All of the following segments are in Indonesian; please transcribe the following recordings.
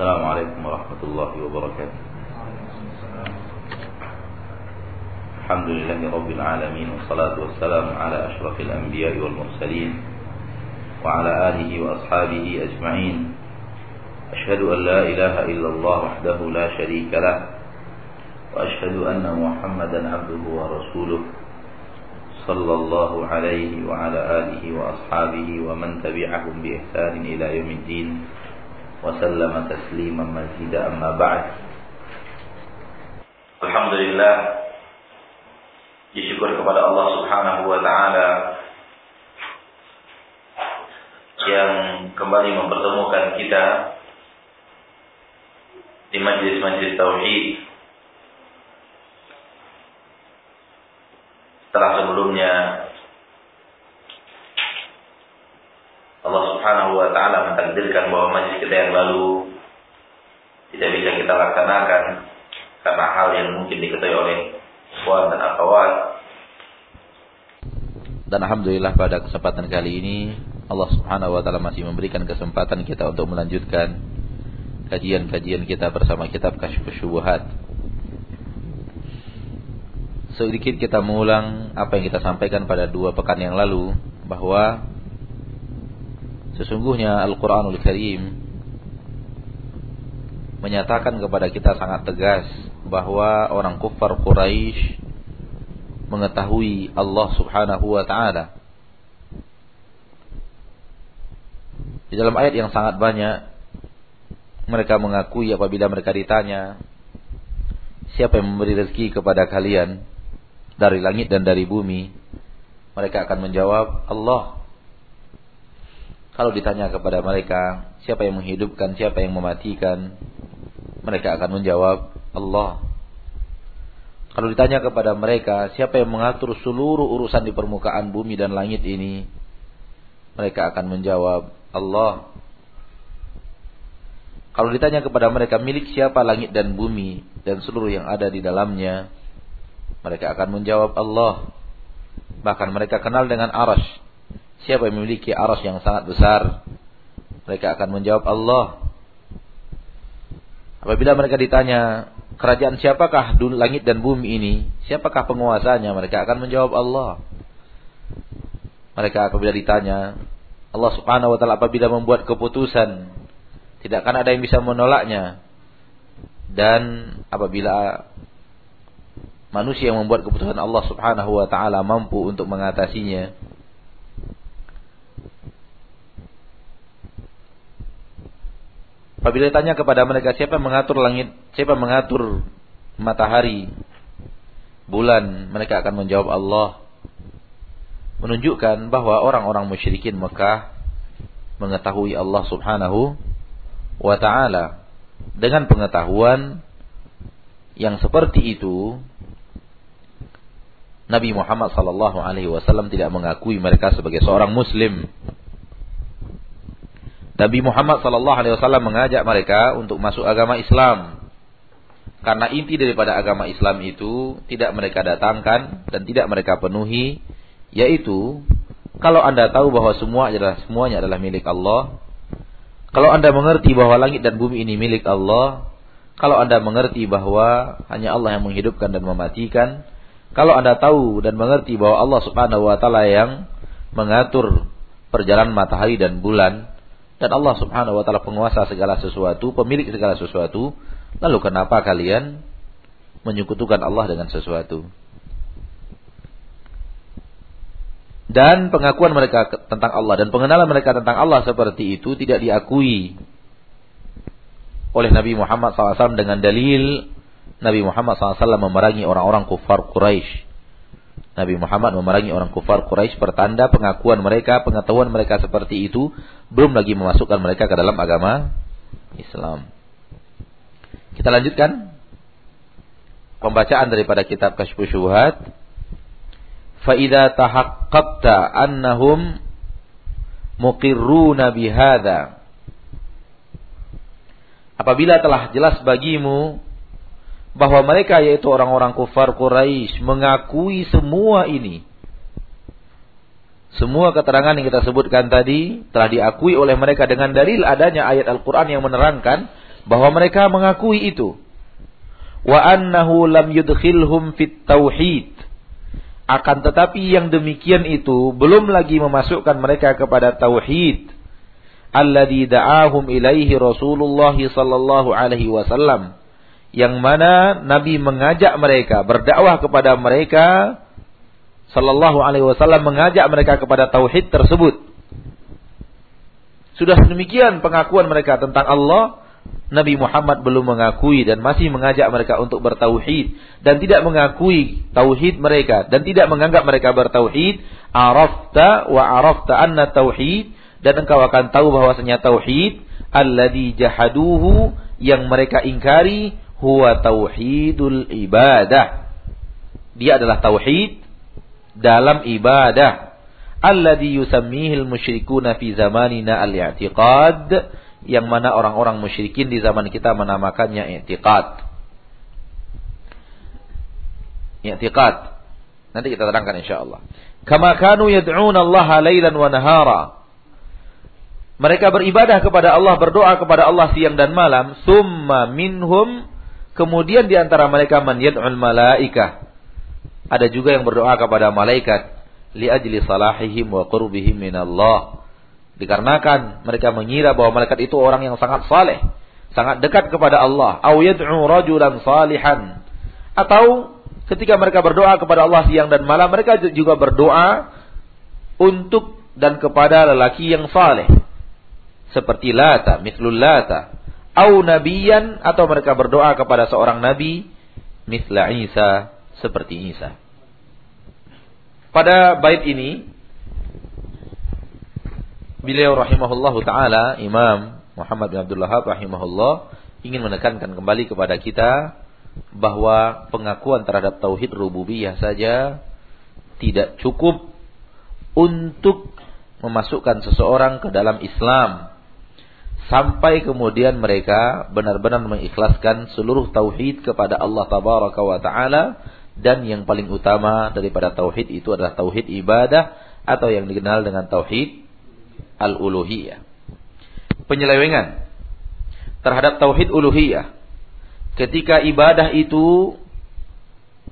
السلام عليكم ورحمة الله وبركاته. الحمد لله رب العالمين والصلاة والسلام على أشرف الأنبياء والمرسلين وعلى آله وأصحابه أجمعين. أشهد أن لا إله إلا الله وحده لا شريك له وأشهد أن محمدا عبده ورسوله صلى الله عليه وعلى آله وأصحابه ومن تبعهم بإحسان إلى يوم الدين. وسلم تسليما مزيدا أما بعد الحمد لله disyukur kepada Allah Subhanahu wa taala yang kembali mempertemukan kita di majlis-majlis tauhid setelah sebelumnya Allah Subhanahu wa taala mentakdirkan bahwa majlis kita yang lalu tidak bisa kita laksanakan karena hal yang mungkin diketahui oleh ikhwan dan akhwat. Dan alhamdulillah pada kesempatan kali ini Allah Subhanahu wa taala masih memberikan kesempatan kita untuk melanjutkan kajian-kajian kita bersama kitab Kasyfus Syubuhat sedikit kita mengulang apa yang kita sampaikan pada dua pekan yang lalu bahwa sesungguhnya Al-Qur'anul Karim menyatakan kepada kita sangat tegas bahwa orang kufar Quraisy mengetahui Allah Subhanahu wa taala. Di dalam ayat yang sangat banyak mereka mengakui apabila mereka ditanya siapa yang memberi rezeki kepada kalian dari langit dan dari bumi, mereka akan menjawab Allah. Kalau ditanya kepada mereka, siapa yang menghidupkan, siapa yang mematikan, mereka akan menjawab Allah. Kalau ditanya kepada mereka, siapa yang mengatur seluruh urusan di permukaan bumi dan langit ini, mereka akan menjawab Allah. Kalau ditanya kepada mereka, milik siapa langit dan bumi dan seluruh yang ada di dalamnya, mereka akan menjawab Allah. Bahkan mereka kenal dengan aras. Siapa yang memiliki aras yang sangat besar? Mereka akan menjawab Allah. Apabila mereka ditanya, kerajaan siapakah langit dan bumi ini? Siapakah penguasanya? Mereka akan menjawab Allah. Mereka apabila ditanya, Allah subhanahu wa ta'ala apabila membuat keputusan, tidak akan ada yang bisa menolaknya. Dan apabila manusia yang membuat keputusan Allah Subhanahu wa taala mampu untuk mengatasinya. Apabila ditanya kepada mereka siapa yang mengatur langit, siapa yang mengatur matahari, bulan, mereka akan menjawab Allah. Menunjukkan bahwa orang-orang musyrikin Mekah mengetahui Allah Subhanahu wa taala dengan pengetahuan yang seperti itu Nabi Muhammad sallallahu alaihi wasallam tidak mengakui mereka sebagai seorang muslim. Nabi Muhammad wasallam mengajak mereka untuk masuk agama Islam. Karena inti daripada agama Islam itu tidak mereka datangkan dan tidak mereka penuhi yaitu kalau Anda tahu bahwa semua adalah semuanya adalah milik Allah, kalau Anda mengerti bahwa langit dan bumi ini milik Allah, kalau Anda mengerti bahwa hanya Allah yang menghidupkan dan mematikan, kalau Anda tahu dan mengerti bahwa Allah Subhanahu wa taala yang mengatur perjalanan matahari dan bulan dan Allah Subhanahu wa taala penguasa segala sesuatu, pemilik segala sesuatu, lalu kenapa kalian menyekutukan Allah dengan sesuatu? Dan pengakuan mereka tentang Allah dan pengenalan mereka tentang Allah seperti itu tidak diakui oleh Nabi Muhammad SAW dengan dalil Nabi Muhammad SAW memerangi orang-orang kufar Quraisy. Nabi Muhammad memerangi orang kufar Quraisy pertanda pengakuan mereka, pengetahuan mereka seperti itu, belum lagi memasukkan mereka ke dalam agama Islam. Kita lanjutkan pembacaan daripada kitab Kasyfus Syubhat. Fa idza tahaqqaqta annahum muqirruna bihadza Apabila telah jelas bagimu bahwa mereka yaitu orang-orang kufar Quraisy mengakui semua ini. Semua keterangan yang kita sebutkan tadi telah diakui oleh mereka dengan dalil adanya ayat Al-Quran yang menerangkan bahwa mereka mengakui itu. Wa annahu lam yudkhilhum fit tauhid. Akan tetapi yang demikian itu belum lagi memasukkan mereka kepada tauhid. Alladhi da'ahum ilaihi Rasulullah sallallahu alaihi wasallam. Yang mana Nabi mengajak mereka, berdakwah kepada mereka sallallahu alaihi wasallam mengajak mereka kepada tauhid tersebut. Sudah demikian pengakuan mereka tentang Allah, Nabi Muhammad belum mengakui dan masih mengajak mereka untuk bertauhid dan tidak mengakui tauhid mereka dan tidak menganggap mereka bertauhid, arafta wa arafta anna tauhid dan engkau akan tahu bahwasanya tauhid alladhi jahaduhu yang mereka ingkari huwa tauhidul ibadah. Dia adalah tauhid dalam ibadah. Alladhi yusammihil musyrikuna fi zamanina al-i'tiqad yang mana orang-orang musyrikin di zaman kita menamakannya i'tiqad. I'tiqad. Nanti kita terangkan insyaallah. Kama kanu yad'un Allah lailan wa nahara. Mereka beribadah kepada Allah, berdoa kepada Allah siang dan malam, summa minhum kemudian di antara mereka man yad'ul malaikah. Ada juga yang berdoa kepada malaikat li ajli salahihim wa qurbihim min Allah Dikarenakan mereka mengira bahwa malaikat itu orang yang sangat saleh, sangat dekat kepada Allah. Au yad'u rajulan salihan. Atau ketika mereka berdoa kepada Allah siang dan malam, mereka juga berdoa untuk dan kepada lelaki yang saleh. Seperti Lata, mislul Lata. Au nabiyan atau mereka berdoa kepada seorang nabi misla Isa seperti Isa. Pada bait ini Beliau rahimahullah taala Imam Muhammad bin Abdul Wahab rahimahullah ingin menekankan kembali kepada kita bahwa pengakuan terhadap tauhid rububiyah saja tidak cukup untuk memasukkan seseorang ke dalam Islam sampai kemudian mereka benar-benar mengikhlaskan seluruh tauhid kepada Allah tabaraka wa taala dan yang paling utama daripada tauhid itu adalah tauhid ibadah atau yang dikenal dengan tauhid al-uluhiyah. Penyelewengan terhadap tauhid uluhiyah. Ketika ibadah itu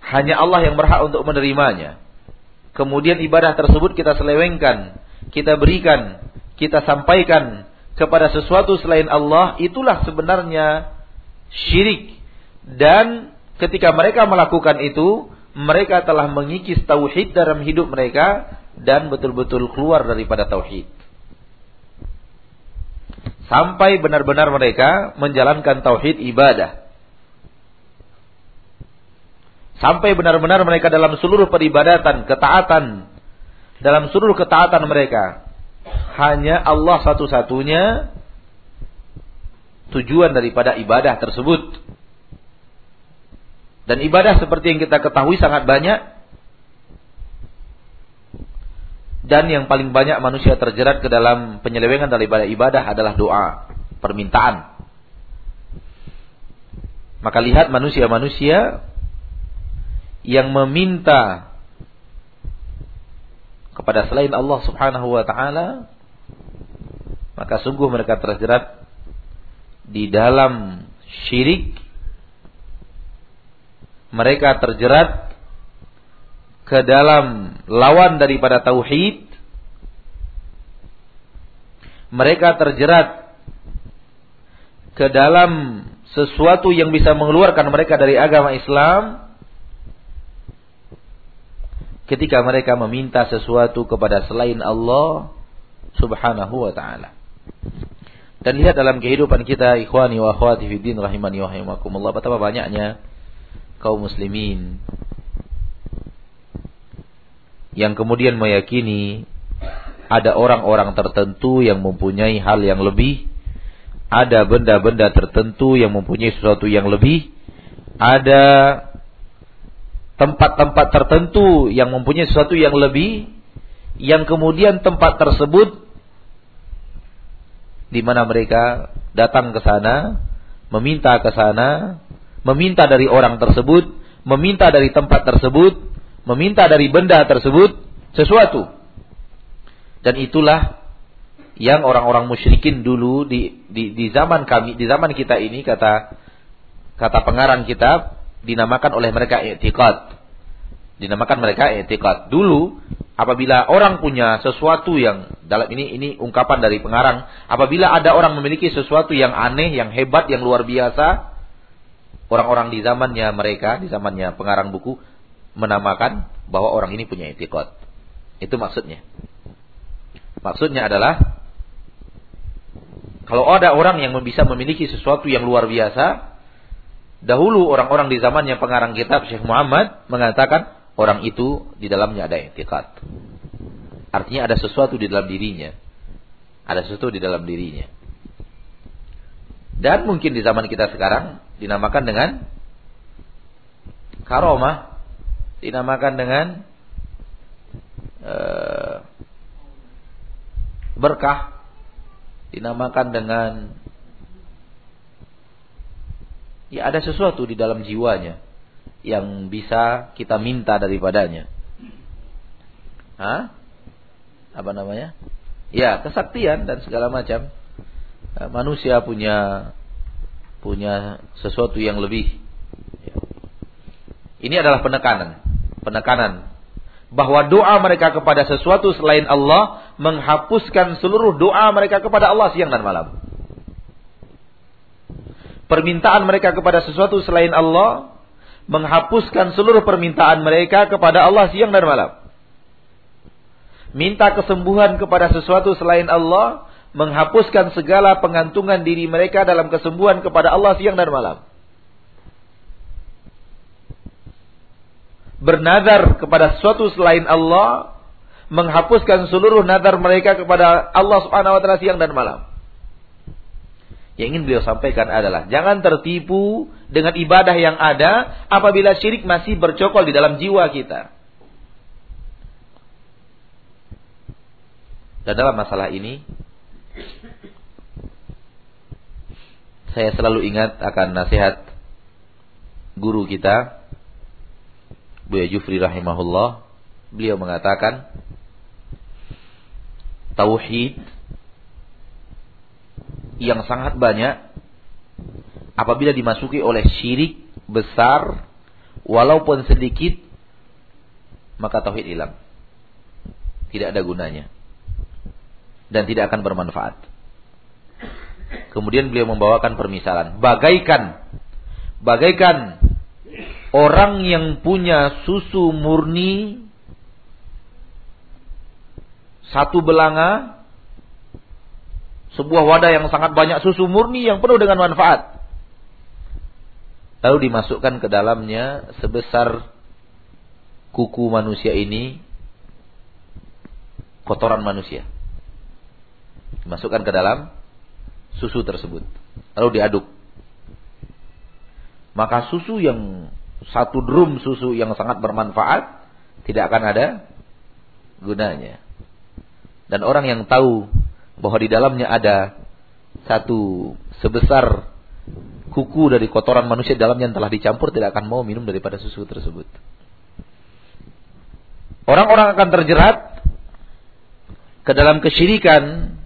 hanya Allah yang berhak untuk menerimanya. Kemudian ibadah tersebut kita selewengkan, kita berikan, kita sampaikan kepada sesuatu selain Allah, itulah sebenarnya syirik. Dan ketika mereka melakukan itu, mereka telah mengikis tauhid dalam hidup mereka dan betul-betul keluar daripada tauhid sampai benar-benar mereka menjalankan tauhid ibadah. Sampai benar-benar mereka dalam seluruh peribadatan, ketaatan, dalam seluruh ketaatan mereka hanya Allah satu-satunya tujuan daripada ibadah tersebut. Dan ibadah seperti yang kita ketahui sangat banyak Dan yang paling banyak manusia terjerat ke dalam penyelewengan daripada ibadah adalah doa, permintaan. Maka lihat manusia-manusia yang meminta kepada selain Allah Subhanahu wa taala maka sungguh mereka terjerat di dalam syirik. Mereka terjerat ke dalam lawan daripada tauhid. Mereka terjerat ke dalam sesuatu yang bisa mengeluarkan mereka dari agama Islam ketika mereka meminta sesuatu kepada selain Allah Subhanahu wa taala. Dan lihat dalam kehidupan kita ikhwani wa akhwati fiddin rahimani wa rahimakumullah betapa banyaknya kaum muslimin yang kemudian meyakini ada orang-orang tertentu yang mempunyai hal yang lebih, ada benda-benda tertentu yang mempunyai sesuatu yang lebih, ada tempat-tempat tertentu yang mempunyai sesuatu yang lebih, yang kemudian tempat tersebut di mana mereka datang ke sana, meminta ke sana, meminta dari orang tersebut, meminta dari tempat tersebut, meminta dari benda tersebut sesuatu. Dan itulah yang orang-orang musyrikin dulu di, di di zaman kami di zaman kita ini kata kata pengarang kitab dinamakan oleh mereka i'tiqad. Dinamakan mereka i'tiqad. Dulu apabila orang punya sesuatu yang dalam ini ini ungkapan dari pengarang, apabila ada orang memiliki sesuatu yang aneh, yang hebat, yang luar biasa, orang-orang di zamannya mereka, di zamannya pengarang buku menamakan bahwa orang ini punya i'tiqad. Itu maksudnya. Maksudnya adalah kalau ada orang yang bisa memiliki sesuatu yang luar biasa, dahulu orang-orang di zamannya pengarang kitab Syekh Muhammad mengatakan orang itu di dalamnya ada etikat. Artinya ada sesuatu di dalam dirinya. Ada sesuatu di dalam dirinya. Dan mungkin di zaman kita sekarang dinamakan dengan karomah, dinamakan dengan uh, berkah dinamakan dengan ya ada sesuatu di dalam jiwanya yang bisa kita minta daripadanya. Hah? Apa namanya? Ya, kesaktian dan segala macam. Eh, manusia punya punya sesuatu yang lebih. Ya. Ini adalah penekanan, penekanan bahwa doa mereka kepada sesuatu selain Allah menghapuskan seluruh doa mereka kepada Allah siang dan malam. Permintaan mereka kepada sesuatu selain Allah menghapuskan seluruh permintaan mereka kepada Allah siang dan malam. Minta kesembuhan kepada sesuatu selain Allah menghapuskan segala pengantungan diri mereka dalam kesembuhan kepada Allah siang dan malam. bernadar kepada sesuatu selain Allah menghapuskan seluruh nadar mereka kepada Allah Subhanahu wa taala siang dan malam. Yang ingin beliau sampaikan adalah jangan tertipu dengan ibadah yang ada apabila syirik masih bercokol di dalam jiwa kita. Dan dalam masalah ini saya selalu ingat akan nasihat guru kita Buya Jufri rahimahullah beliau mengatakan tauhid yang sangat banyak apabila dimasuki oleh syirik besar walaupun sedikit maka tauhid hilang. Tidak ada gunanya. Dan tidak akan bermanfaat. Kemudian beliau membawakan permisalan, bagaikan bagaikan orang yang punya susu murni satu belanga sebuah wadah yang sangat banyak susu murni yang penuh dengan manfaat. Lalu dimasukkan ke dalamnya sebesar kuku manusia ini kotoran manusia. Dimasukkan ke dalam susu tersebut. Lalu diaduk. Maka susu yang satu drum susu yang sangat bermanfaat tidak akan ada gunanya. Dan orang yang tahu bahwa di dalamnya ada satu sebesar kuku dari kotoran manusia dalamnya yang telah dicampur tidak akan mau minum daripada susu tersebut. Orang-orang akan terjerat ke dalam kesyirikan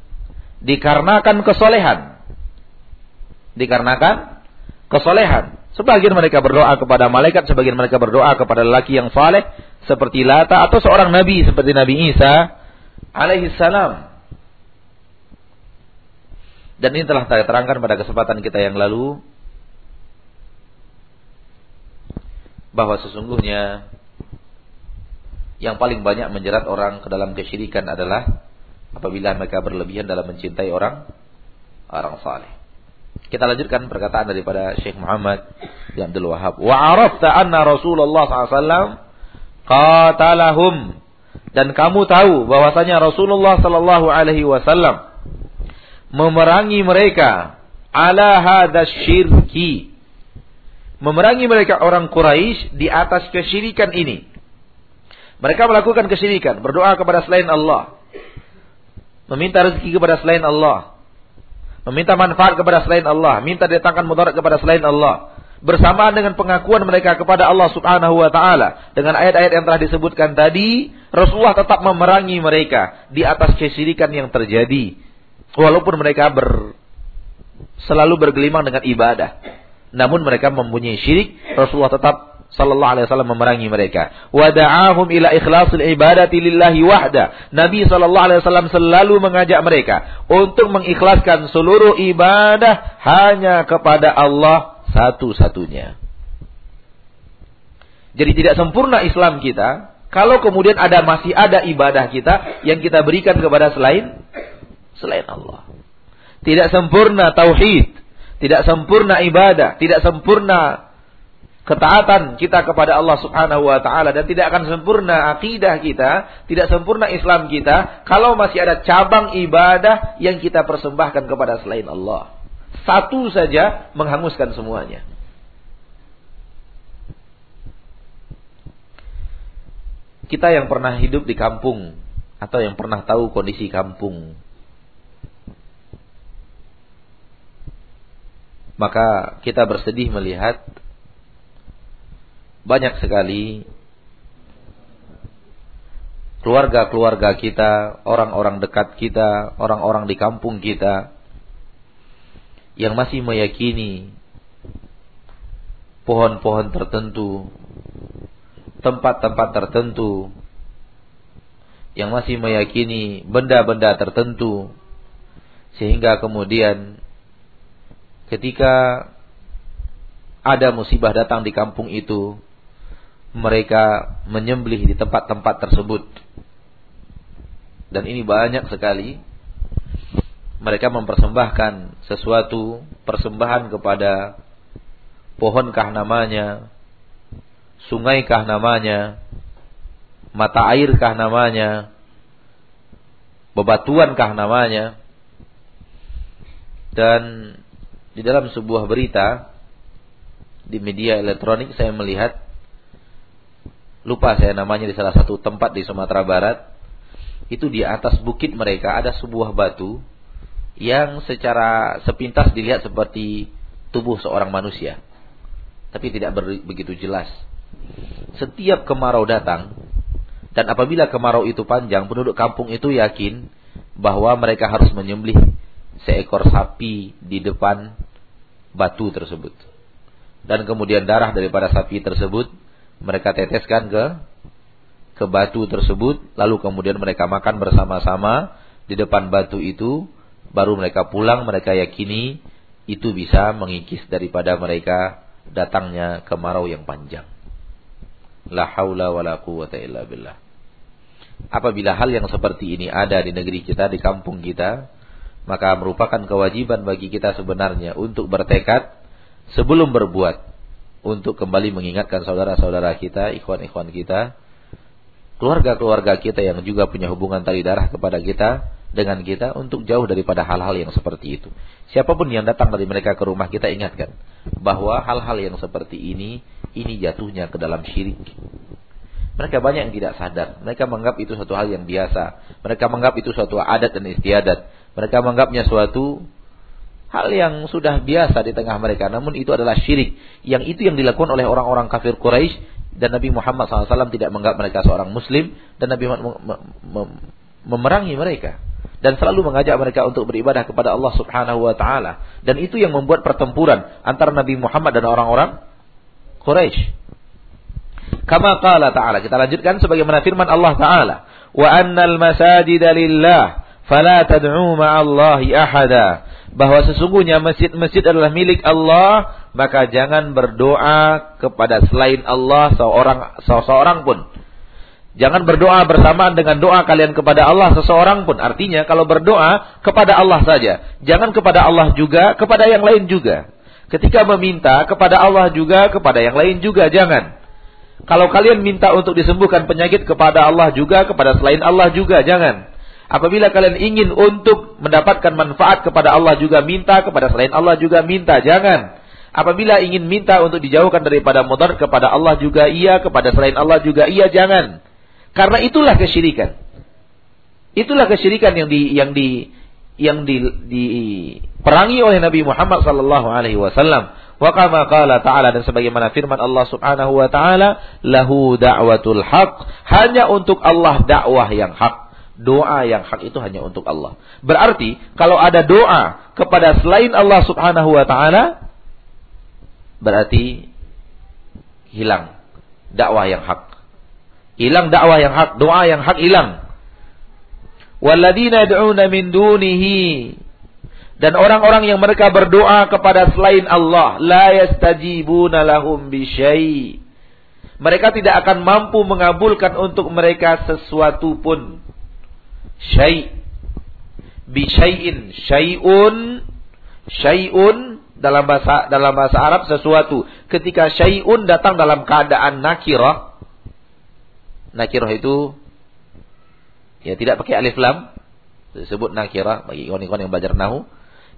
dikarenakan kesolehan. Dikarenakan kesolehan. Sebagian mereka berdoa kepada malaikat, sebagian mereka berdoa kepada lelaki yang saleh seperti Lata atau seorang nabi seperti Nabi Isa alaihi salam. Dan ini telah saya terangkan pada kesempatan kita yang lalu bahwa sesungguhnya yang paling banyak menjerat orang ke dalam kesyirikan adalah apabila mereka berlebihan dalam mencintai orang orang saleh. Kita lanjutkan perkataan daripada Syekh Muhammad bin Abdul Wahab. Wa arafta anna Rasulullah SAW qatalahum dan kamu tahu bahwasanya Rasulullah sallallahu alaihi wasallam memerangi mereka. Ala hadas syirki. Memerangi mereka orang Quraisy di atas kesyirikan ini. Mereka melakukan kesyirikan berdoa kepada selain Allah. Meminta rezeki kepada selain Allah. Meminta manfaat kepada selain Allah, minta datangkan mudarat kepada selain Allah. Bersamaan dengan pengakuan mereka kepada Allah Subhanahu wa taala. Dengan ayat-ayat yang telah disebutkan tadi, Rasulullah tetap memerangi mereka di atas kesyirikan yang terjadi Walaupun mereka ber, selalu bergelimang dengan ibadah. Namun mereka mempunyai syirik, Rasulullah tetap sallallahu alaihi wasallam memerangi mereka. Wada'ahum ila ikhlasil ibadati lillahi wahda. Nabi sallallahu alaihi wasallam selalu mengajak mereka untuk mengikhlaskan seluruh ibadah hanya kepada Allah satu-satunya. Jadi tidak sempurna Islam kita kalau kemudian ada masih ada ibadah kita yang kita berikan kepada selain selain Allah. Tidak sempurna tauhid, tidak sempurna ibadah, tidak sempurna ketaatan kita kepada Allah Subhanahu wa taala dan tidak akan sempurna akidah kita, tidak sempurna Islam kita kalau masih ada cabang ibadah yang kita persembahkan kepada selain Allah. Satu saja menghanguskan semuanya. Kita yang pernah hidup di kampung atau yang pernah tahu kondisi kampung maka kita bersedih melihat banyak sekali keluarga-keluarga kita, orang-orang dekat kita, orang-orang di kampung kita yang masih meyakini pohon-pohon tertentu tempat-tempat tertentu yang masih meyakini benda-benda tertentu sehingga kemudian ketika ada musibah datang di kampung itu mereka menyembelih di tempat-tempat tersebut dan ini banyak sekali mereka mempersembahkan sesuatu persembahan kepada pohonkah namanya sungaikah namanya, mata airkah namanya, bebatuankah namanya. Dan di dalam sebuah berita di media elektronik saya melihat lupa saya namanya di salah satu tempat di Sumatera Barat itu di atas bukit mereka ada sebuah batu yang secara sepintas dilihat seperti tubuh seorang manusia tapi tidak begitu jelas. Setiap kemarau datang dan apabila kemarau itu panjang, penduduk kampung itu yakin bahwa mereka harus menyembelih seekor sapi di depan batu tersebut. Dan kemudian darah daripada sapi tersebut mereka teteskan ke ke batu tersebut, lalu kemudian mereka makan bersama-sama di depan batu itu, baru mereka pulang mereka yakini itu bisa mengikis daripada mereka datangnya kemarau yang panjang. La haula wa la quwata illa billah. Apabila hal yang seperti ini ada di negeri kita, di kampung kita, maka merupakan kewajiban bagi kita sebenarnya untuk bertekad sebelum berbuat untuk kembali mengingatkan saudara-saudara kita, ikhwan-ikhwan kita, keluarga-keluarga kita yang juga punya hubungan tali darah kepada kita dengan kita untuk jauh daripada hal-hal yang seperti itu. Siapa pun yang datang dari mereka ke rumah kita ingatkan bahwa hal-hal yang seperti ini ini jatuhnya ke dalam syirik. Mereka banyak yang tidak sadar. Mereka menganggap itu suatu hal yang biasa. Mereka menganggap itu suatu adat dan istiadat. Mereka menganggapnya suatu hal yang sudah biasa di tengah mereka. Namun itu adalah syirik. Yang itu yang dilakukan oleh orang-orang kafir Quraisy dan Nabi Muhammad SAW tidak menganggap mereka seorang Muslim dan Nabi memerangi mereka dan selalu mengajak mereka untuk beribadah kepada Allah Subhanahu wa taala dan itu yang membuat pertempuran antara Nabi Muhammad dan orang-orang Quraisy. Kama qala ta'ala. Kita lanjutkan sebagaimana firman Allah Ta'ala. Wa annal masajida lillah. Fala tad'u ma'allahi ahada. Bahwa sesungguhnya masjid-masjid adalah milik Allah. Maka jangan berdoa kepada selain Allah seorang, seseorang pun. Jangan berdoa bersamaan dengan doa kalian kepada Allah seseorang pun. Artinya kalau berdoa kepada Allah saja. Jangan kepada Allah juga, kepada yang lain juga. Ketika meminta kepada Allah juga, kepada yang lain juga, jangan. Kalau kalian minta untuk disembuhkan penyakit kepada Allah juga, kepada selain Allah juga, jangan. Apabila kalian ingin untuk mendapatkan manfaat kepada Allah juga minta, kepada selain Allah juga minta, jangan. Apabila ingin minta untuk dijauhkan daripada mudarat kepada Allah juga iya, kepada selain Allah juga iya, jangan. Karena itulah kesyirikan. Itulah kesyirikan yang di yang di yang diperangi oleh Nabi Muhammad sallallahu alaihi wasallam. Wa kama qala ta'ala dan sebagaimana firman Allah Subhanahu wa taala, lahu da'watul haq, hanya untuk Allah dakwah yang hak. Doa yang hak itu hanya untuk Allah. Berarti kalau ada doa kepada selain Allah Subhanahu wa taala berarti hilang dakwah yang hak. Hilang dakwah yang hak, doa yang hak hilang. Walladzina yad'una min dunihi dan orang-orang yang mereka berdoa kepada selain Allah la yastajibuna lahum bisyai mereka tidak akan mampu mengabulkan untuk mereka sesuatu pun syai bisyai'in syai'un syai'un dalam bahasa dalam bahasa Arab sesuatu ketika syai'un datang dalam keadaan nakirah nakirah itu ya tidak pakai alif lam disebut nakirah bagi kawan-kawan yang belajar nahu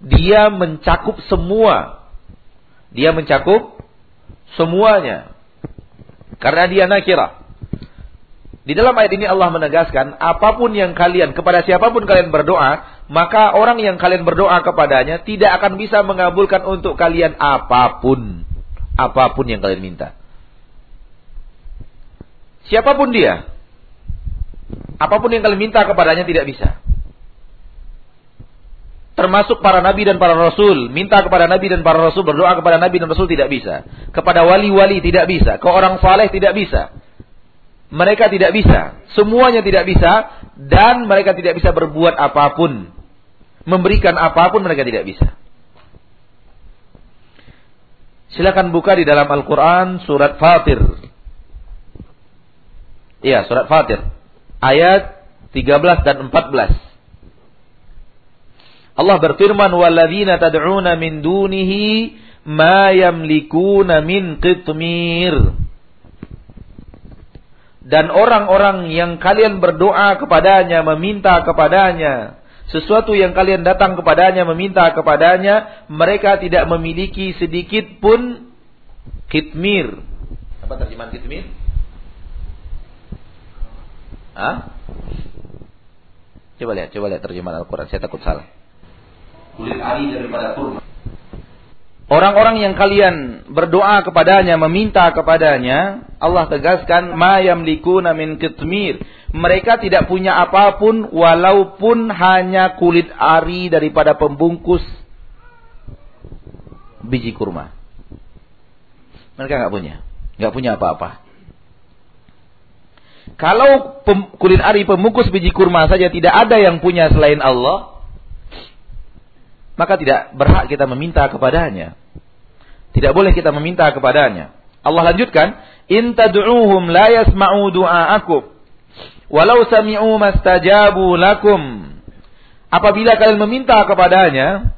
dia mencakup semua. Dia mencakup semuanya. Karena dia nakirah. Di dalam ayat ini Allah menegaskan, apa pun yang kalian, kepada siapa pun kalian berdoa, maka orang yang kalian berdoa kepadanya tidak akan bisa mengabulkan untuk kalian apa pun. Apa pun yang kalian minta. Siapa pun dia. Apa pun yang kalian minta kepadanya tidak bisa termasuk para nabi dan para rasul. Minta kepada nabi dan para rasul, berdoa kepada nabi dan rasul tidak bisa. Kepada wali-wali tidak bisa. Ke orang saleh tidak bisa. Mereka tidak bisa. Semuanya tidak bisa. Dan mereka tidak bisa berbuat apa pun. Memberikan apa pun mereka tidak bisa. Silakan buka di dalam Al-Quran surat Fatir. Iya, surat Fatir. Ayat 13 dan 14. Allah berfirman walladzina tad'una min dunihi ma yamlikuna min qitmir. Dan orang-orang yang kalian berdoa kepadanya, meminta kepadanya, sesuatu yang kalian datang kepadanya, meminta kepadanya, mereka tidak memiliki sedikit pun kitmir. Apa terjemahan kitmir? Hah? Coba lihat, coba lihat terjemahan Al-Quran. Saya takut salah kulit ari daripada kurma. Orang-orang yang kalian berdoa kepadanya, meminta kepadanya, Allah tegaskan, ma yamlikuna min kitmir. Mereka tidak punya apa pun walaupun hanya kulit ari daripada pembungkus biji kurma. Mereka nggak punya, nggak punya apa-apa. Kalau kulit ari pembungkus biji kurma saja tidak ada yang punya selain Allah, maka tidak berhak kita meminta kepadanya. Tidak boleh kita meminta kepadanya. Allah lanjutkan, "In tad'uuhum la yasma'u du'aakum walau sami'u mastajabu lakum." Apabila kalian meminta kepadanya,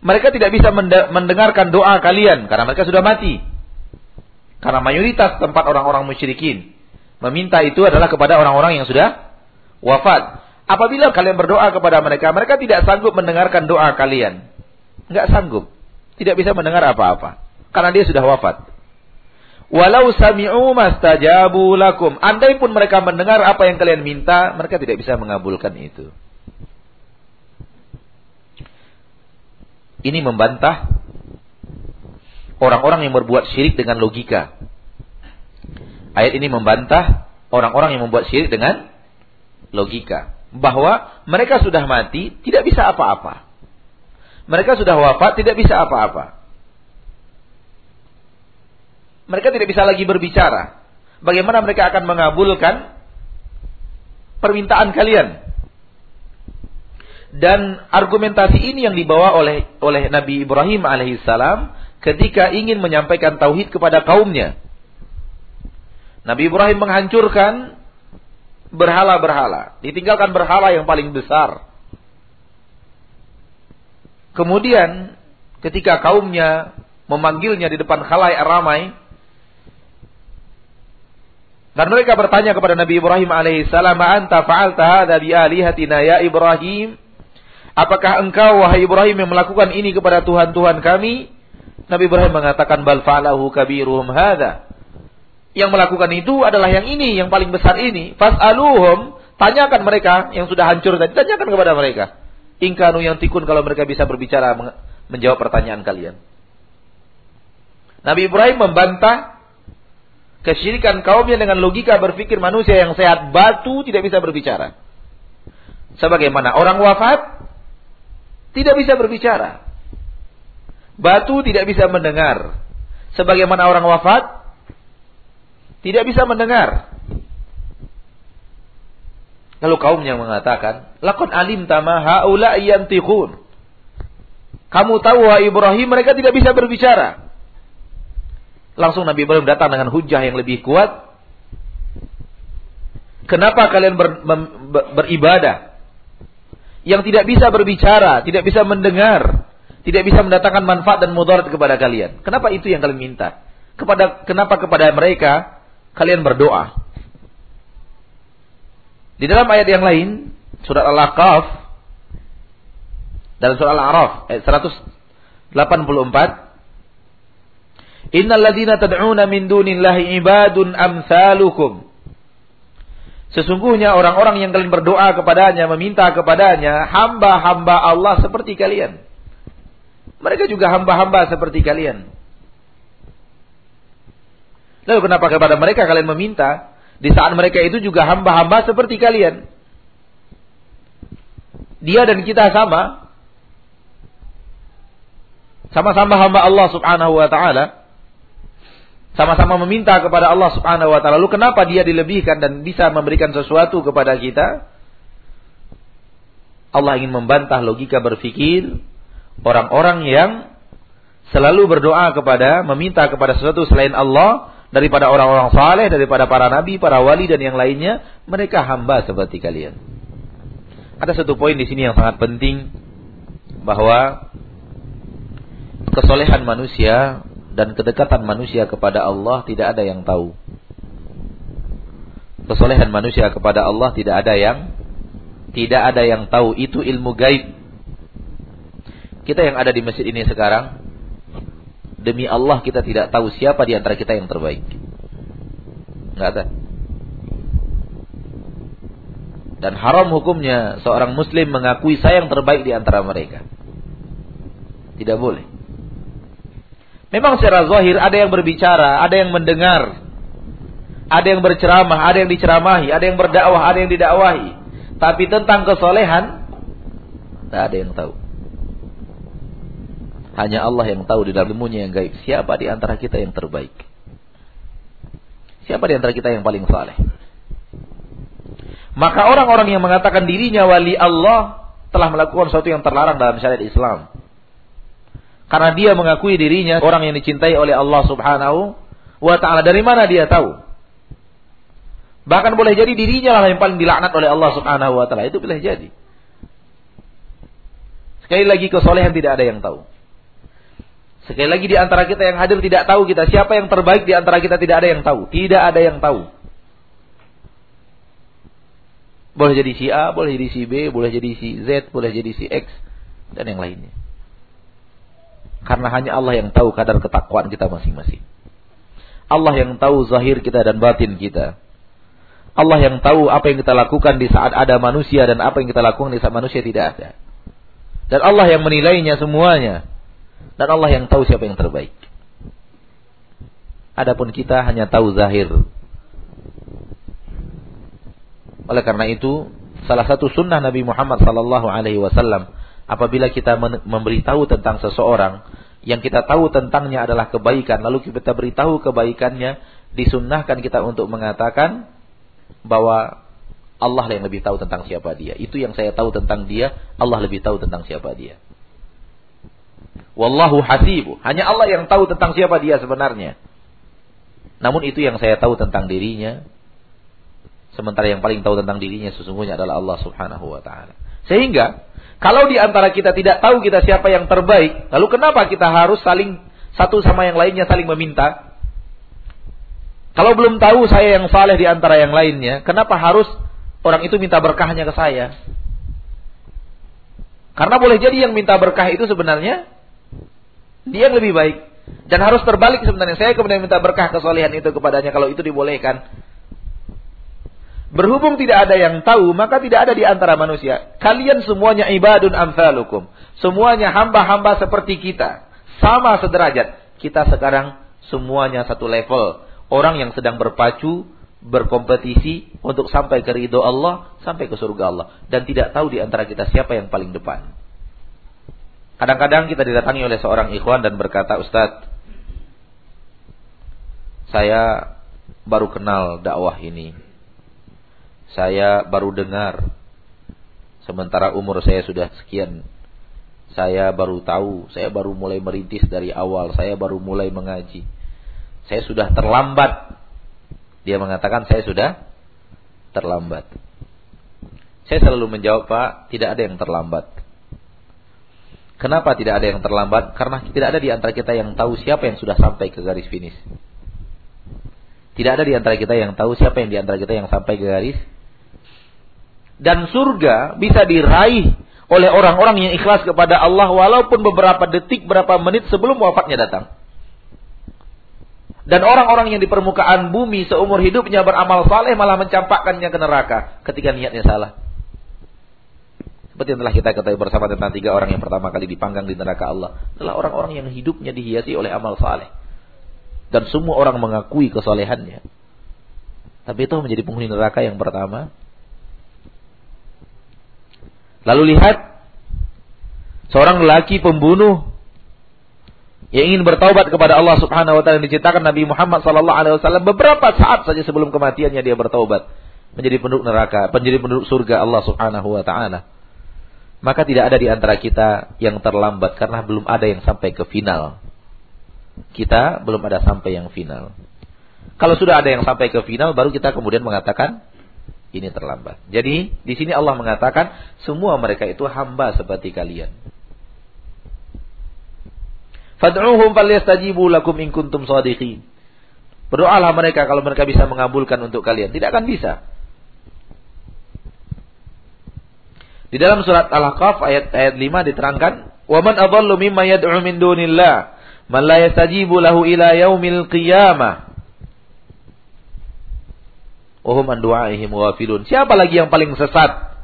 mereka tidak bisa mendengarkan doa kalian karena mereka sudah mati. Karena mayoritas tempat orang-orang musyrikin meminta itu adalah kepada orang-orang yang sudah wafat. Apabila kalian berdoa kepada mereka, mereka tidak sanggup mendengarkan doa kalian. Enggak sanggup. Tidak bisa mendengar apa-apa. Karena dia sudah wafat. Walau sami'u mastajabu lakum. Andai pun mereka mendengar apa yang kalian minta, mereka tidak bisa mengabulkan itu. Ini membantah orang-orang yang berbuat syirik dengan logika. Ayat ini membantah orang-orang yang membuat syirik dengan logika bahwa mereka sudah mati, tidak bisa apa-apa. Mereka sudah wafat, tidak bisa apa-apa. Mereka tidak bisa lagi berbicara. Bagaimana mereka akan mengabulkan permintaan kalian? Dan argumentasi ini yang dibawa oleh oleh Nabi Ibrahim alaihissalam ketika ingin menyampaikan tauhid kepada kaumnya. Nabi Ibrahim menghancurkan berhala-berhala. Ditinggalkan berhala yang paling besar. Kemudian ketika kaumnya memanggilnya di depan khalai ramai dan mereka bertanya kepada Nabi Ibrahim alaihissalam, "Anta fa'alta hadza bi alihatina ya Ibrahim?" Apakah engkau wahai Ibrahim yang melakukan ini kepada tuhan-tuhan kami? Nabi Ibrahim mengatakan, "Bal fa'alahu kabiruhum hadza." Yang melakukan itu adalah yang ini, yang paling besar ini. Fas'aluhum, tanyakan mereka yang sudah hancur tadi, tanyakan kepada mereka. Ingkanu yang tikun kalau mereka bisa berbicara menjawab pertanyaan kalian. Nabi Ibrahim membantah kesyirikan kaumnya dengan logika berpikir manusia yang sehat. Batu tidak bisa berbicara. Sebagaimana orang wafat tidak bisa berbicara. Batu tidak bisa mendengar. Sebagaimana orang wafat tidak bisa mendengar. Lalu kaum yang mengatakan, "Lakon alim tama haula yantiqun." Kamu tahu wahai Ibrahim mereka tidak bisa berbicara. Langsung Nabi Ibrahim datang dengan hujah yang lebih kuat. Kenapa kalian ber, ber, beribadah yang tidak bisa berbicara, tidak bisa mendengar, tidak bisa mendatangkan manfaat dan mudarat kepada kalian? Kenapa itu yang kalian minta? Kepada kenapa kepada mereka kalian berdoa? Di dalam ayat yang lain, surat Al-Aqaf dalam surat Al-A'raf ayat 184 Innal ladzina tad'una min dunillahi ibadun amsalukum Sesungguhnya orang-orang yang kalian berdoa kepadanya, meminta kepadanya, hamba-hamba Allah seperti kalian. Mereka juga hamba-hamba seperti kalian. Lalu kenapa kepada mereka kalian meminta? Di saat mereka itu juga hamba-hamba seperti kalian. Dia dan kita sama. Sama-sama hamba Allah subhanahu wa ta'ala. Sama-sama meminta kepada Allah subhanahu wa ta'ala. Lalu kenapa dia dilebihkan dan bisa memberikan sesuatu kepada kita? Allah ingin membantah logika berfikir orang-orang yang selalu berdoa kepada, meminta kepada sesuatu selain Allah daripada orang-orang saleh, daripada para nabi, para wali dan yang lainnya, mereka hamba seperti kalian. Ada satu poin di sini yang sangat penting bahwa kesolehan manusia dan kedekatan manusia kepada Allah tidak ada yang tahu. Kesolehan manusia kepada Allah tidak ada yang tidak ada yang tahu itu ilmu gaib. Kita yang ada di masjid ini sekarang Demi Allah kita tidak tahu siapa di antara kita yang terbaik. Enggak ada. Dan haram hukumnya seorang muslim mengakui saya yang terbaik di antara mereka. Tidak boleh. Memang secara zahir ada yang berbicara, ada yang mendengar, ada yang berceramah, ada yang diceramahi, ada yang berdakwah, ada yang didakwahi. Tapi tentang kesolehan, tidak ada yang tahu. Hanya Allah yang tahu di dalam ilmunya yang gaib. Siapa di antara kita yang terbaik? Siapa di antara kita yang paling saleh? Maka orang-orang yang mengatakan dirinya wali Allah telah melakukan sesuatu yang terlarang dalam syariat Islam. Karena dia mengakui dirinya orang yang dicintai oleh Allah Subhanahu wa taala. Dari mana dia tahu? Bahkan boleh jadi dirinya lah yang paling dilaknat oleh Allah Subhanahu wa taala. Itu boleh jadi. Sekali lagi kesolehan tidak ada yang tahu. Sekali lagi di antara kita yang hadir tidak tahu kita siapa yang terbaik di antara kita tidak ada yang tahu. Tidak ada yang tahu. Boleh jadi si A, boleh jadi si B, boleh jadi si Z, boleh jadi si X dan yang lainnya. Karena hanya Allah yang tahu kadar ketakwaan kita masing-masing. Allah yang tahu zahir kita dan batin kita. Allah yang tahu apa yang kita lakukan di saat ada manusia dan apa yang kita lakukan di saat manusia tidak ada. Dan Allah yang menilainya semuanya. Dan Allah yang tahu siapa yang terbaik. Adapun kita hanya tahu zahir. Oleh karena itu, salah satu sunnah Nabi Muhammad sallallahu alaihi wasallam apabila kita memberitahu tentang seseorang yang kita tahu tentangnya adalah kebaikan, lalu kita beritahu kebaikannya, disunnahkan kita untuk mengatakan bahwa Allah yang lebih tahu tentang siapa dia. Itu yang saya tahu tentang dia, Allah lebih tahu tentang siapa dia. Wallahu hasibu. Hanya Allah yang tahu tentang siapa dia sebenarnya. Namun itu yang saya tahu tentang dirinya. Sementara yang paling tahu tentang dirinya sesungguhnya adalah Allah subhanahu wa ta'ala. Sehingga, kalau di antara kita tidak tahu kita siapa yang terbaik, lalu kenapa kita harus saling, satu sama yang lainnya saling meminta? Kalau belum tahu saya yang saleh di antara yang lainnya, kenapa harus orang itu minta berkahnya ke saya? Karena boleh jadi yang minta berkah itu sebenarnya dia yang lebih baik. Dan harus terbalik sebenarnya. Saya kemudian minta berkah kesolehan itu kepadanya kalau itu dibolehkan. Berhubung tidak ada yang tahu, maka tidak ada di antara manusia. Kalian semuanya ibadun amsalukum. Semuanya hamba-hamba seperti kita. Sama sederajat. Kita sekarang semuanya satu level. Orang yang sedang berpacu berkompetisi untuk sampai ke ridho Allah, sampai ke surga Allah. Dan tidak tahu di antara kita siapa yang paling depan. Kadang-kadang kita didatangi oleh seorang ikhwan dan berkata, Ustadz, saya baru kenal dakwah ini. Saya baru dengar. Sementara umur saya sudah sekian. Saya baru tahu, saya baru mulai merintis dari awal, saya baru mulai mengaji. Saya sudah terlambat. Dia mengatakan saya sudah terlambat. Saya selalu menjawab, Pak, tidak ada yang terlambat. Kenapa tidak ada yang terlambat? Karena tidak ada di antara kita yang tahu siapa yang sudah sampai ke garis finish. Tidak ada di antara kita yang tahu siapa yang di antara kita yang sampai ke garis. Dan surga bisa diraih oleh orang-orang yang ikhlas kepada Allah walaupun beberapa detik, beberapa menit sebelum wafatnya datang. Dan orang-orang yang di permukaan bumi seumur hidupnya beramal saleh malah mencampakkannya ke neraka ketika niatnya salah. Seperti yang telah kita ketahui bersama tentang tiga orang yang pertama kali dipanggang di neraka Allah. Adalah orang-orang yang hidupnya dihiasi oleh amal saleh. Dan semua orang mengakui kesolehannya. Tapi itu menjadi penghuni neraka yang pertama. Lalu lihat. Seorang lelaki pembunuh. Yang ingin bertaubat kepada Allah subhanahu wa ta'ala. Yang diciptakan Nabi Muhammad sallallahu alaihi wasallam. Beberapa saat saja sebelum kematiannya dia bertaubat. Menjadi penduduk neraka. Menjadi penduduk surga Allah subhanahu wa ta'ala maka tidak ada di antara kita yang terlambat karena belum ada yang sampai ke final. Kita belum ada sampai yang final. Kalau sudah ada yang sampai ke final baru kita kemudian mengatakan ini terlambat. Jadi di sini Allah mengatakan semua mereka itu hamba seperti kalian. Fad'uhum falyastajibu lakum in kuntum shadiqin. Berdoalah mereka kalau mereka bisa mengabulkan untuk kalian. Tidak akan bisa. Di dalam surat Al-Ahqaf ayat ayat 5 diterangkan, "Wa man adallu mimma yad'u min dunillah man la yastajibu lahu ila yaumil qiyamah." Wa an du'aihim ghafilun. Siapa lagi yang paling sesat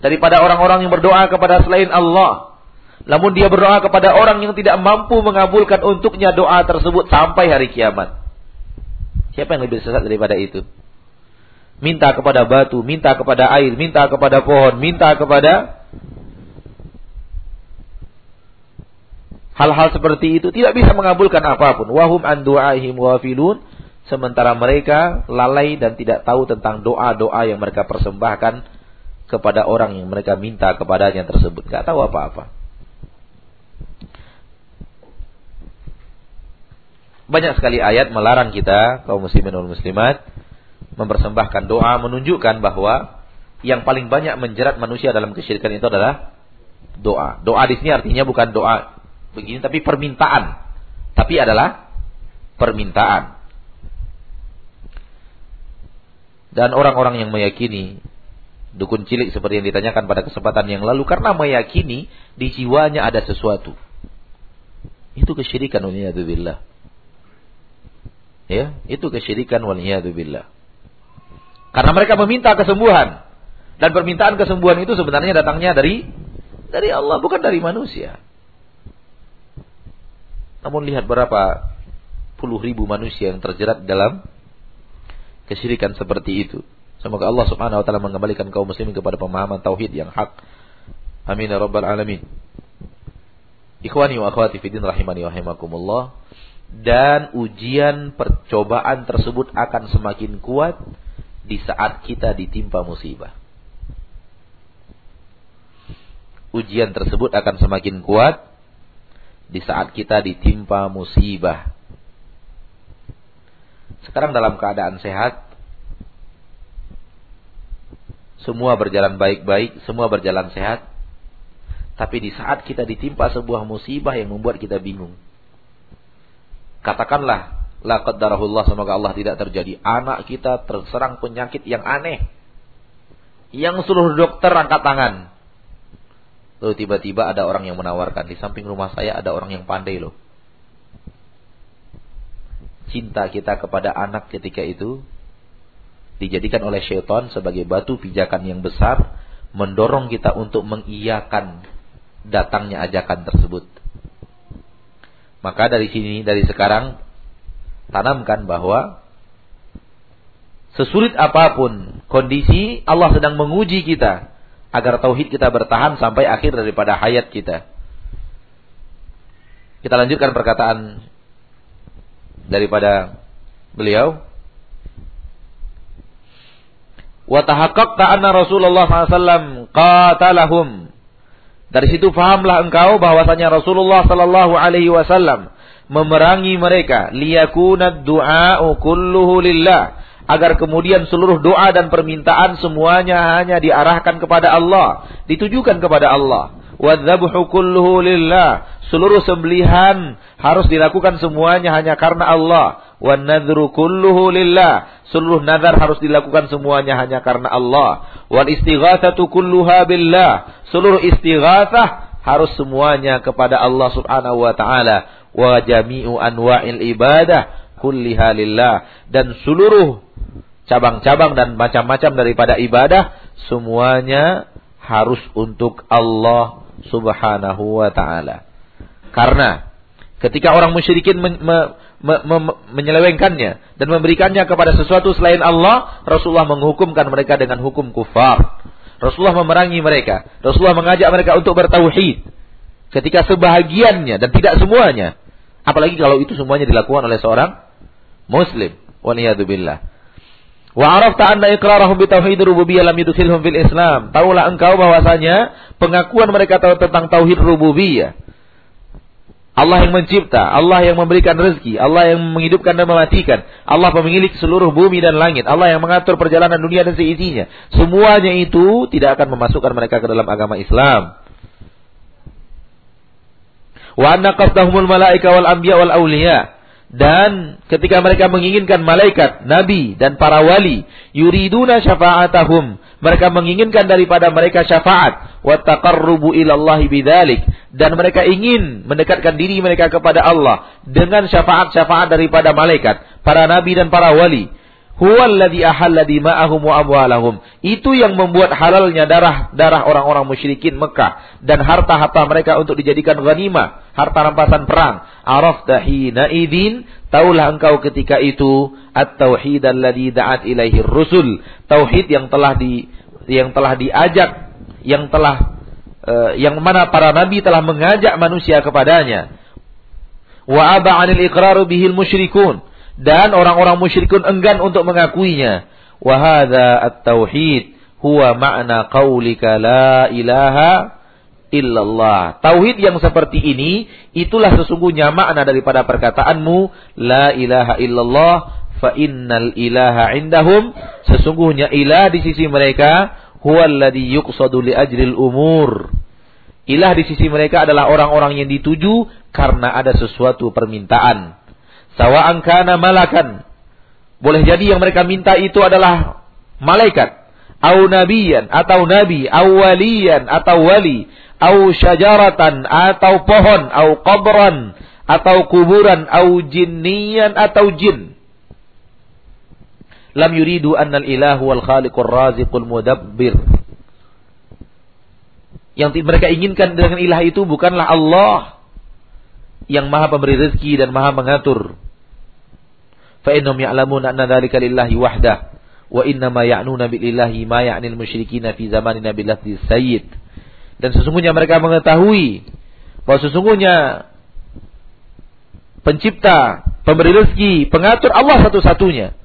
daripada orang-orang yang berdoa kepada selain Allah? Namun dia berdoa kepada orang yang tidak mampu mengabulkan untuknya doa tersebut sampai hari kiamat. Siapa yang lebih sesat daripada itu? Minta kepada batu, minta kepada air, minta kepada pohon, minta kepada hal-hal seperti itu tidak bisa mengabulkan apa pun. Wahum an du'aihim wafilun sementara mereka lalai dan tidak tahu tentang doa-doa yang mereka persembahkan kepada orang yang mereka minta kepadanya tersebut. Gak tahu apa-apa. Banyak sekali ayat melarang kita kaum muslimin dan muslimat mempersembahkan doa menunjukkan bahwa yang paling banyak menjerat manusia dalam kesyirikan itu adalah doa. Doa di sini artinya bukan doa begini tapi permintaan. Tapi adalah permintaan. Dan orang-orang yang meyakini dukun cilik seperti yang ditanyakan pada kesempatan yang lalu karena meyakini di jiwanya ada sesuatu. Itu kesyirikan waliyadzubillah. Ya, itu kesyirikan waliyadzubillah. Karena mereka meminta kesembuhan. Dan permintaan kesembuhan itu sebenarnya datangnya dari dari Allah, bukan dari manusia. Namun lihat berapa puluh ribu manusia yang terjerat dalam kesyirikan seperti itu. Semoga Allah Subhanahu wa taala mengembalikan kaum muslimin kepada pemahaman tauhid yang hak. Amin ya rabbal alamin. Ikhwani wa akhwati fiddin rahimani wa rahimakumullah. Dan ujian percobaan tersebut akan semakin kuat di saat kita ditimpa musibah. Ujian tersebut akan semakin kuat di saat kita ditimpa musibah. Sekarang dalam keadaan sehat, semua berjalan baik-baik, semua berjalan sehat. Tapi di saat kita ditimpa sebuah musibah yang membuat kita bingung. Katakanlah La qaddarahullah semoga Allah tidak terjadi. Anak kita terserang penyakit yang aneh. Yang seluruh dokter angkat tangan. Lalu tiba-tiba ada orang yang menawarkan. Di samping rumah saya ada orang yang pandai loh. Cinta kita kepada anak ketika itu dijadikan oleh syaitan sebagai batu pijakan yang besar mendorong kita untuk mengiyakan datangnya ajakan tersebut. Maka dari sini dari sekarang tanamkan bahwa Sesulit apa pun kondisi, Allah sedang menguji kita agar tauhid kita bertahan sampai akhir daripada hayat kita. Kita lanjutkan perkataan daripada beliau. Wa tahaqqaqta anna Rasulullah SAW. Dari situ fahamlah engkau bahwasanya Rasulullah sallallahu alaihi wasallam memerangi mereka liyakuna du'a'u kulluhu lillah agar kemudian seluruh doa dan permintaan semuanya hanya diarahkan kepada Allah, ditujukan kepada Allah. Wadzabhu kulluhu lillah Seluruh sembelihan harus dilakukan semuanya hanya karena Allah. Wan nadhru kulluhu lillah. Seluruh nazar harus dilakukan semuanya hanya karena Allah. Wal istighatsatu kulluha billah. Seluruh istighatsah harus semuanya kepada Allah Subhanahu wa taala. Wa jami'u anwa'il ibadah kulliha lillah dan seluruh cabang-cabang dan macam-macam daripada ibadah semuanya harus untuk Allah Subhanahu wa taala. Karena ketika orang musyrikin men, me, me, me, menyelewengkannya dan memberikannya kepada sesuatu selain Allah, Rasulullah menghukumkan mereka dengan hukum kufar. Rasulullah memerangi mereka. Rasulullah mengajak mereka untuk bertauhid. Ketika sebahagiannya dan tidak semuanya. Apalagi kalau itu semuanya dilakukan oleh seorang muslim. Waliyadzubillah. Wa arafta anna iqrarahum bi rububiyyah lam yudkhilhum fil Islam. Taulah engkau bahwasanya pengakuan mereka tentang tauhid rububiyah Allah yang mencipta, Allah yang memberikan rezeki, Allah yang menghidupkan dan mematikan, Allah pemilik seluruh bumi dan langit, Allah yang mengatur perjalanan dunia dan seisinya. Semuanya itu tidak akan memasukkan mereka ke dalam agama Islam. Wa anna malaika wal anbiya wal awliya. Dan ketika mereka menginginkan malaikat, nabi dan para wali, yuriduna syafa'atahum. Mereka menginginkan daripada mereka syafaat wa taqarrubu ilallahi bidzalik dan mereka ingin mendekatkan diri mereka kepada Allah dengan syafaat-syafaat daripada malaikat, para nabi dan para wali. Itu yang membuat halalnya darah-darah orang-orang musyrikin Mekah dan harta-harta mereka untuk dijadikan ghanimah, harta rampasan perang. Arafta hina idin, taulah engkau ketika itu at-tauhid alladzi da'at ilaihi rusul. Tauhid yang telah di yang telah diajak, yang telah uh, yang mana para nabi telah mengajak manusia kepadanya. Wa aba 'anil iqraru bihil musyrikun dan orang-orang musyrikun enggan untuk mengakuinya. Wahada at-tauhid huwa makna qaulika la ilaha illallah. Tauhid yang seperti ini itulah sesungguhnya makna daripada perkataanmu la ilaha illallah fa innal ilaha indahum sesungguhnya ilah di sisi mereka huwa alladhi yuqsadu li ajril umur. Ilah di sisi mereka adalah orang-orang yang dituju karena ada sesuatu permintaan. Sawa'an kana malakan. Boleh jadi yang mereka minta itu adalah malaikat. Au nabiyan atau nabi. Au waliyan atau wali. Au syajaratan atau pohon. Au qabran atau kuburan. Au jinniyan atau jin. Lam yuridu annal ilahu wal khaliqur raziqul mudabbir. Yang mereka inginkan dengan ilah itu bukanlah Allah yang maha pemberi rezeki dan maha mengatur fa innahum ya'lamuna anna dzalika lillahi wahdah wa inna ma ya'nuna billahi ma ya'nil musyrikina fi zamanina dan sesungguhnya mereka mengetahui bahwa sesungguhnya pencipta, pemberi rezeki, pengatur Allah satu-satunya.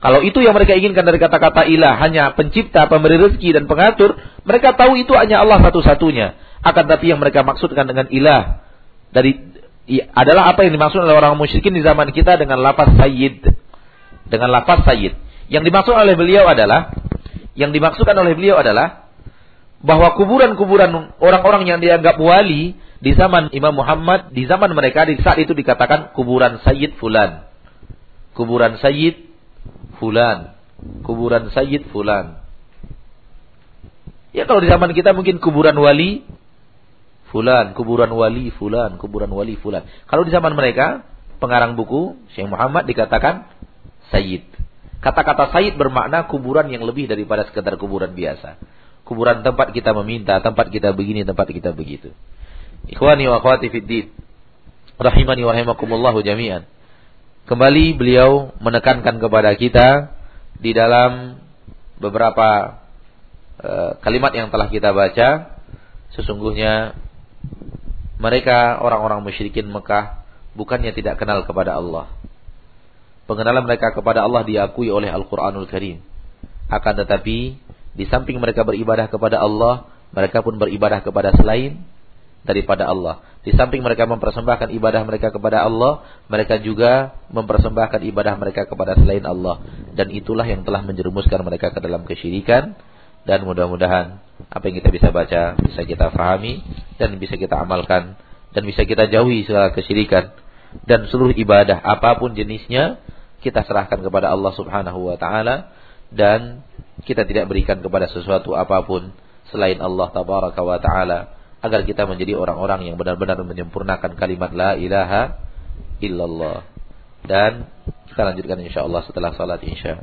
Kalau itu yang mereka inginkan dari kata-kata ilah, hanya pencipta, pemberi rezeki dan pengatur, mereka tahu itu hanya Allah satu-satunya. Akan tapi yang mereka maksudkan dengan ilah dari adalah apa yang dimaksud oleh orang musyrikin di zaman kita dengan lapas sayyid. Dengan lapas sayyid. Yang dimaksud oleh beliau adalah yang dimaksudkan oleh beliau adalah bahwa kuburan-kuburan orang-orang yang dianggap wali di zaman Imam Muhammad, di zaman mereka di saat itu dikatakan kuburan Sayyid Fulan. Kuburan Sayyid Fulan. Kuburan Sayyid Fulan. Ya kalau di zaman kita mungkin kuburan wali fulan, kuburan wali fulan, kuburan wali fulan. Kalau di zaman mereka, pengarang buku Syekh Muhammad dikatakan sayyid. Kata-kata sayyid bermakna kuburan yang lebih daripada sekedar kuburan biasa. Kuburan tempat kita meminta, tempat kita begini, tempat kita begitu. Ikhwani wa akhwati fid Rahimani wa rahimakumullah jami'an. Kembali beliau menekankan kepada kita di dalam beberapa uh, kalimat yang telah kita baca sesungguhnya mereka orang-orang musyrikin Mekah bukannya tidak kenal kepada Allah. Pengenalan mereka kepada Allah diakui oleh Al-Qur'anul Karim. Akan tetapi di samping mereka beribadah kepada Allah, mereka pun beribadah kepada selain daripada Allah. Di samping mereka mempersembahkan ibadah mereka kepada Allah, mereka juga mempersembahkan ibadah mereka kepada selain Allah. Dan itulah yang telah menjerumuskan mereka ke dalam kesyirikan. Dan mudah-mudahan apa yang kita bisa baca, bisa kita fahami, dan bisa kita amalkan, dan bisa kita jauhi segala kesyirikan. Dan seluruh ibadah, apa pun jenisnya, kita serahkan kepada Allah subhanahu wa ta'ala. Dan kita tidak berikan kepada sesuatu apa pun selain Allah tabaraka wa ta'ala agar kita menjadi orang-orang yang benar-benar menyempurnakan kalimat la ilaha illallah. Dan kita lanjutkan insyaallah setelah salat insya.